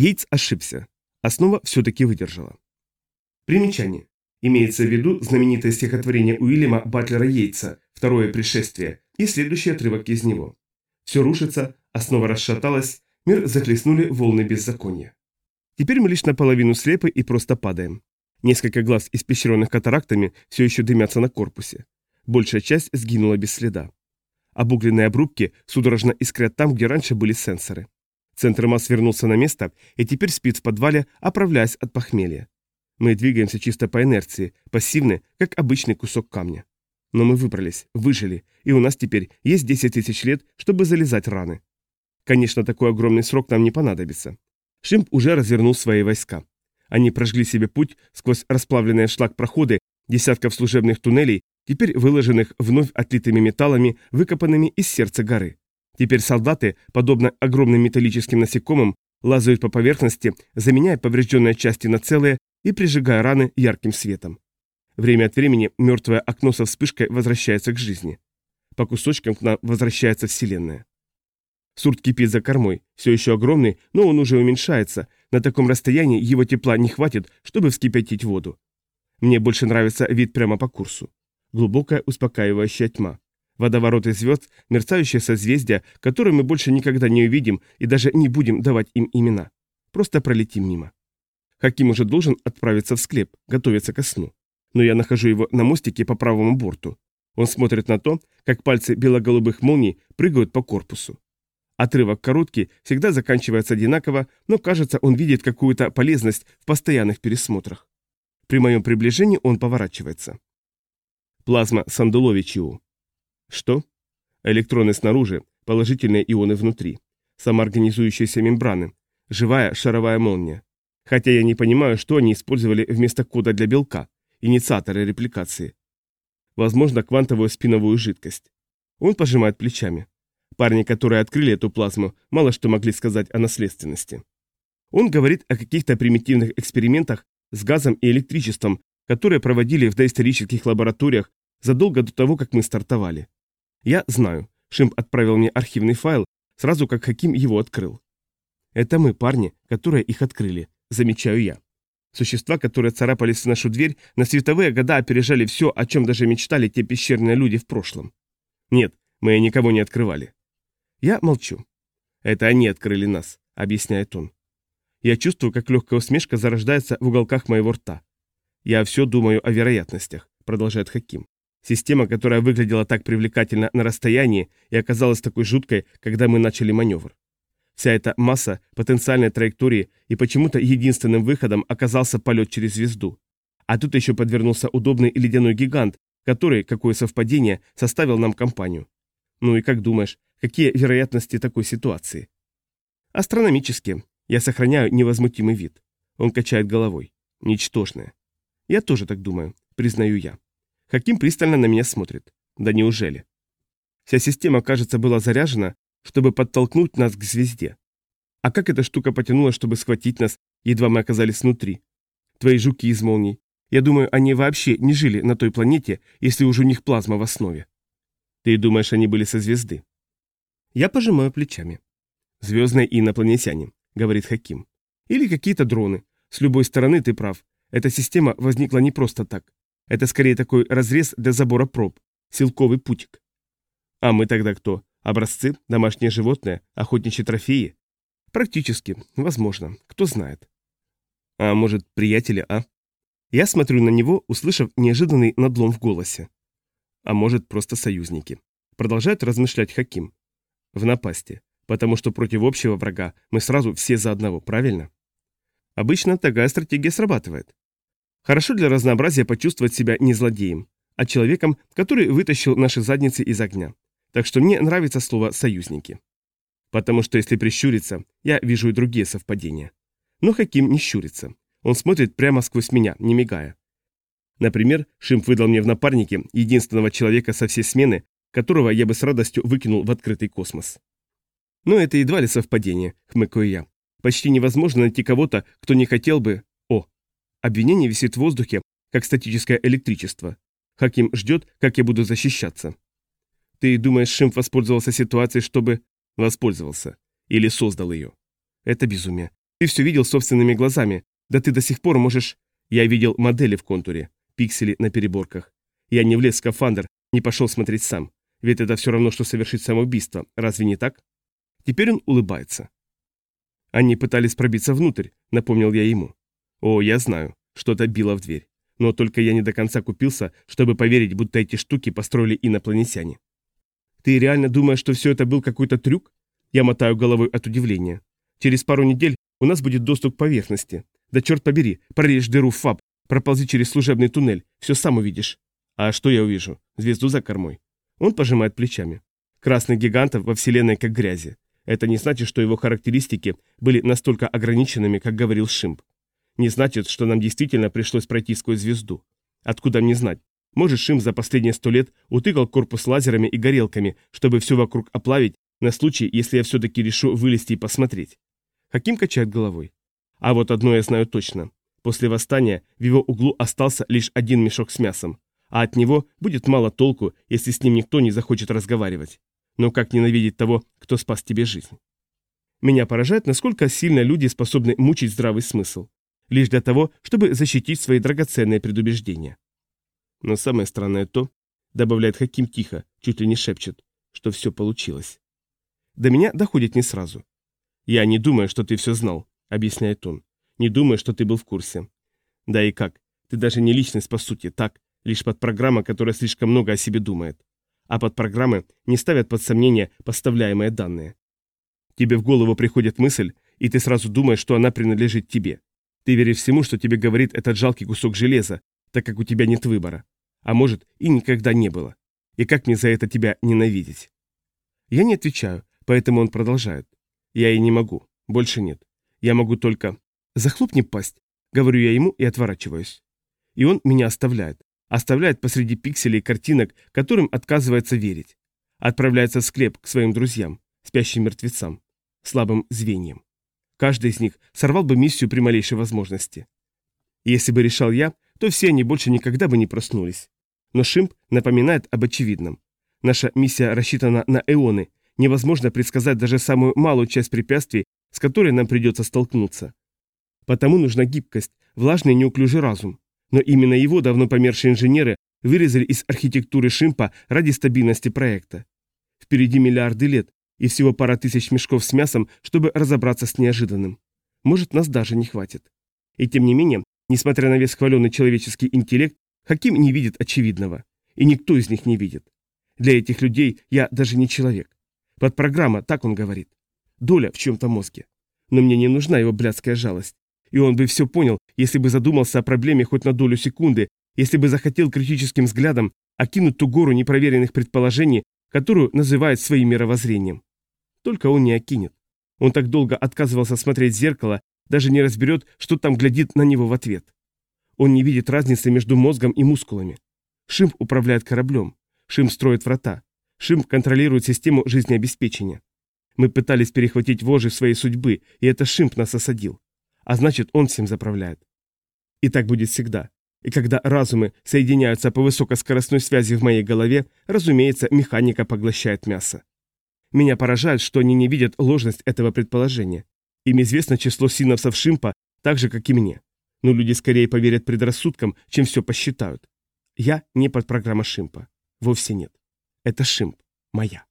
Йейтс ошибся. Основа все-таки выдержала. Примечание. Имеется в виду знаменитое стихотворение Уильяма Батлера Йейтса «Второе пришествие» и следующий отрывок из него. Все рушится, основа расшаталась, мир захлестнули волны беззакония. Теперь мы лишь наполовину слепы и просто падаем. Несколько глаз, испещренных катарактами, все еще дымятся на корпусе. Большая часть сгинула без следа. Обугленные обрубки судорожно искрят там, где раньше были сенсоры. Центр масс вернулся на место и теперь спит в подвале, оправляясь от похмелья. Мы двигаемся чисто по инерции, пассивны, как обычный кусок камня. Но мы выбрались, выжили, и у нас теперь есть 10 тысяч лет, чтобы залезать раны. Конечно, такой огромный срок нам не понадобится. Шимп уже развернул свои войска. Они прожгли себе путь сквозь расплавленные шлак проходы десятков служебных туннелей, теперь выложенных вновь отлитыми металлами, выкопанными из сердца горы. Теперь солдаты, подобно огромным металлическим насекомым, лазают по поверхности, заменяя поврежденные части на целые и прижигая раны ярким светом. Время от времени мертвое окно со вспышкой возвращается к жизни. По кусочкам к нам возвращается Вселенная. Сурт кипит за кормой, все еще огромный, но он уже уменьшается. На таком расстоянии его тепла не хватит, чтобы вскипятить воду. Мне больше нравится вид прямо по курсу. Глубокая успокаивающая тьма. Водовороты звезд, мерцающие созвездия, которые мы больше никогда не увидим и даже не будем давать им имена. Просто пролетим мимо. Хаким уже должен отправиться в склеп, готовиться ко сну. Но я нахожу его на мостике по правому борту. Он смотрит на то, как пальцы бело-голубых молний прыгают по корпусу. Отрывок короткий, всегда заканчивается одинаково, но кажется, он видит какую-то полезность в постоянных пересмотрах. При моем приближении он поворачивается. Плазма Сандуловичиу. Что? Электроны снаружи, положительные ионы внутри. Самоорганизующиеся мембраны. Живая шаровая молния. Хотя я не понимаю, что они использовали вместо кода для белка, инициаторы репликации. Возможно, квантовую спиновую жидкость. Он пожимает плечами. Парни, которые открыли эту плазму, мало что могли сказать о наследственности. Он говорит о каких-то примитивных экспериментах с газом и электричеством, которые проводили в доисторических лабораториях задолго до того, как мы стартовали. Я знаю, Шимп отправил мне архивный файл, сразу как Хаким его открыл. Это мы, парни, которые их открыли, замечаю я. Существа, которые царапались в нашу дверь, на световые года опережали все, о чем даже мечтали те пещерные люди в прошлом. Нет, мы никого не открывали. Я молчу. Это они открыли нас, объясняет он. Я чувствую, как легкая усмешка зарождается в уголках моего рта. Я все думаю о вероятностях, продолжает Хаким. Система, которая выглядела так привлекательно на расстоянии и оказалась такой жуткой, когда мы начали маневр. Вся эта масса, потенциальной траектории и почему-то единственным выходом оказался полет через звезду. А тут еще подвернулся удобный ледяной гигант, который, какое совпадение, составил нам компанию. Ну и как думаешь, какие вероятности такой ситуации? Астрономические. Я сохраняю невозмутимый вид. Он качает головой. Ничтожное. Я тоже так думаю, признаю я. Хаким пристально на меня смотрит. Да неужели? Вся система, кажется, была заряжена, чтобы подтолкнуть нас к звезде. А как эта штука потянула, чтобы схватить нас, едва мы оказались внутри? Твои жуки из молний. Я думаю, они вообще не жили на той планете, если уж у них плазма в основе. Ты думаешь, они были со звезды? Я пожимаю плечами. Звездные инопланетяне, говорит Хаким. Или какие-то дроны. С любой стороны ты прав. Эта система возникла не просто так. Это скорее такой разрез для забора проб. Силковый путик. А мы тогда кто? Образцы, домашние животные, охотничьи трофеи? Практически, возможно, кто знает. А может, приятели, а? Я смотрю на него, услышав неожиданный надлом в голосе. А может, просто союзники. Продолжает размышлять Хаким. В напасти. Потому что против общего врага мы сразу все за одного, правильно? Обычно такая стратегия срабатывает. Хорошо для разнообразия почувствовать себя не злодеем, а человеком, который вытащил наши задницы из огня. Так что мне нравится слово «союзники». Потому что если прищуриться, я вижу и другие совпадения. Но Хаким не щурится. Он смотрит прямо сквозь меня, не мигая. Например, Шимп выдал мне в напарнике единственного человека со всей смены, которого я бы с радостью выкинул в открытый космос. Но это едва ли совпадение, хмыкаю я. Почти невозможно найти кого-то, кто не хотел бы... Обвинение висит в воздухе, как статическое электричество. Хаким ждет, как я буду защищаться. Ты думаешь, Шимп воспользовался ситуацией, чтобы... Воспользовался. Или создал ее. Это безумие. Ты все видел собственными глазами. Да ты до сих пор можешь... Я видел модели в контуре, пиксели на переборках. Я не влез в скафандр, не пошел смотреть сам. Ведь это все равно, что совершить самоубийство. Разве не так? Теперь он улыбается. Они пытались пробиться внутрь, напомнил я ему. О, я знаю, что-то било в дверь. Но только я не до конца купился, чтобы поверить, будто эти штуки построили инопланетяне. Ты реально думаешь, что все это был какой-то трюк? Я мотаю головой от удивления. Через пару недель у нас будет доступ к поверхности. Да черт побери, прорежь дыру в ФАБ, проползи через служебный туннель, все сам увидишь. А что я увижу? Звезду за кормой. Он пожимает плечами. Красных гигантов во Вселенной как грязи. Это не значит, что его характеристики были настолько ограниченными, как говорил Шимп. Не значит, что нам действительно пришлось пройти сквозь звезду. Откуда мне знать? Может, Шимп за последние сто лет утыкал корпус лазерами и горелками, чтобы все вокруг оплавить, на случай, если я все-таки решу вылезти и посмотреть. Хаким качает головой. А вот одно я знаю точно. После восстания в его углу остался лишь один мешок с мясом, а от него будет мало толку, если с ним никто не захочет разговаривать. Но как ненавидеть того, кто спас тебе жизнь? Меня поражает, насколько сильно люди способны мучить здравый смысл. Лишь для того, чтобы защитить свои драгоценные предубеждения. Но самое странное то, добавляет Хаким тихо, чуть ли не шепчет, что все получилось. До меня доходит не сразу. «Я не думаю, что ты все знал», — объясняет он. «Не думаю, что ты был в курсе». «Да и как? Ты даже не личность по сути, так, лишь под программа, которая слишком много о себе думает. А под программы не ставят под сомнение поставляемые данные. Тебе в голову приходит мысль, и ты сразу думаешь, что она принадлежит тебе. Ты веришь всему, что тебе говорит этот жалкий кусок железа, так как у тебя нет выбора. А может, и никогда не было. И как мне за это тебя ненавидеть? Я не отвечаю, поэтому он продолжает. Я и не могу. Больше нет. Я могу только... Захлопни пасть, говорю я ему и отворачиваюсь. И он меня оставляет. Оставляет посреди пикселей картинок, которым отказывается верить. Отправляется в склеп к своим друзьям, спящим мертвецам, слабым звеньям. Каждый из них сорвал бы миссию при малейшей возможности. Если бы решал я, то все они больше никогда бы не проснулись. Но Шимп напоминает об очевидном. Наша миссия рассчитана на эоны, невозможно предсказать даже самую малую часть препятствий, с которой нам придется столкнуться. Потому нужна гибкость, влажный неуклюжий разум. Но именно его давно помершие инженеры вырезали из архитектуры Шимпа ради стабильности проекта. Впереди миллиарды лет и всего пара тысяч мешков с мясом, чтобы разобраться с неожиданным. Может, нас даже не хватит. И тем не менее, Несмотря на весь хваленный человеческий интеллект, Хаким не видит очевидного. И никто из них не видит. Для этих людей я даже не человек. Под программа, так он говорит. Доля в чем-то мозге. Но мне не нужна его блядская жалость. И он бы все понял, если бы задумался о проблеме хоть на долю секунды, если бы захотел критическим взглядом окинуть ту гору непроверенных предположений, которую называет своим мировоззрением. Только он не окинет. Он так долго отказывался смотреть в зеркало, даже не разберет, что там глядит на него в ответ. Он не видит разницы между мозгом и мускулами. Шимп управляет кораблем. Шимп строит врата. Шимп контролирует систему жизнеобеспечения. Мы пытались перехватить вожжи своей судьбы, и это Шимп нас осадил. А значит, он всем заправляет. И так будет всегда. И когда разумы соединяются по высокоскоростной связи в моей голове, разумеется, механика поглощает мясо. Меня поражает, что они не видят ложность этого предположения. Им известно число синапсов Шимпа так же, как и мне. Но люди скорее поверят предрассудкам, чем все посчитают. Я не под программа Шимпа. Вовсе нет. Это Шимп. Моя.